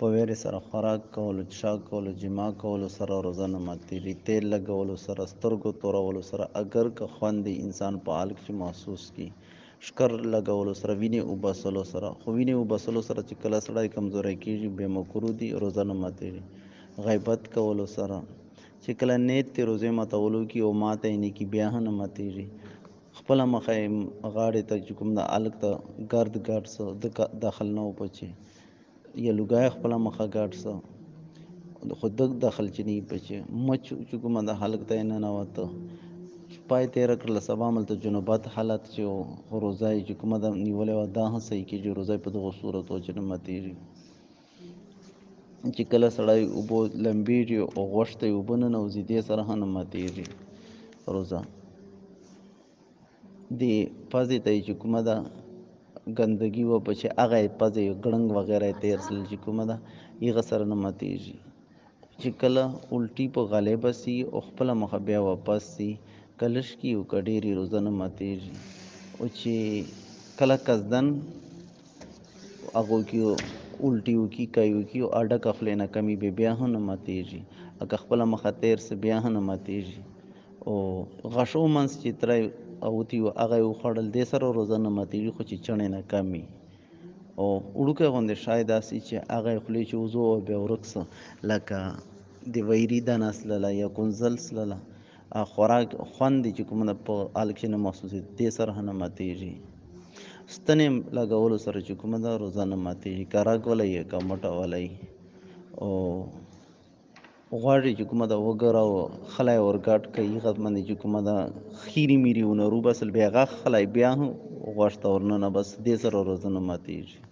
په ویرې خوراک کولو څښاک کولو جما کولو سره روزه نه ماتېږي تیل لګولو سره سترګو تورولو سره اگر که خوند انسان په حال کې محسوس کړي شکر لګولو سره وینې وباسلو سره خو وینې وباسلو سره چې کله سړی کمزوری کېږي بې مکرو دي روزه نه ماتېږي غیبت کولو سره چې کله نیت تې روزې ماتولو کې او ماته یې نه کي بیا هم نه ماتېږي خپله مخه یې غاړې ته چې کوم د هلک ته ګرد دخل نه وپچې یا لوګای خپله مخه ګډ څه خو دغ دخل چې نه پچې مچ چې کومه د هلک ته یې ننوته. پای تېره کړله، سبا ملته جنوبت حالت چې روزه یې چې کومه ده نیولې وه، دا هم صحیح کېږي روزه یې په دغو صورتو چې نه ماتېږي چې کله سړی اوبو لمبېږي او غوښ ته یې اوبه ننوځي دې سره هم نه ماتېږي روزه دې پزې ته چې کومه ده ګندګي و په چې هغه یې پزې ګړنګ وغیره یې سل چې کومه ده هغه سره نه ماتېږي چې کله الټي په غالبه سي او خپله مخه بیا واپس سي کلش کې او که ډېرې روزه نه او چې کله قصدن هغو کې الټي وکړي کای وکړي او اډک خولې نه کمې به بیا هم نه ماتېږي که خپله مخه تېر سي بیا هم نه ماتېږي او غاښو منځ چې تری اوتي و هغه یې وخوړل دې سره روزه نه خو چې چڼې نه کم او وړوکی غوندې شای داسې چې هغه یې خولې چې وځو او بیا ورک څه لکه د ویري دانه سلله یا کنزل سلله. خوراک خوند چې کوم په حال کې نه محسوسېږي، دې سره نه ماتېږي ستنې لګولو سره چې کومه ده، روزه نه ماتېږي که رګ ولی یا مټه ولی او غواړي چې کومه د وګره او خلای ورګډ کوي هغه باندې چې کومه د خیري میري ونرو بس بیا هغه خلای بیا هم غوښ ورننه بس دې سره روزه نه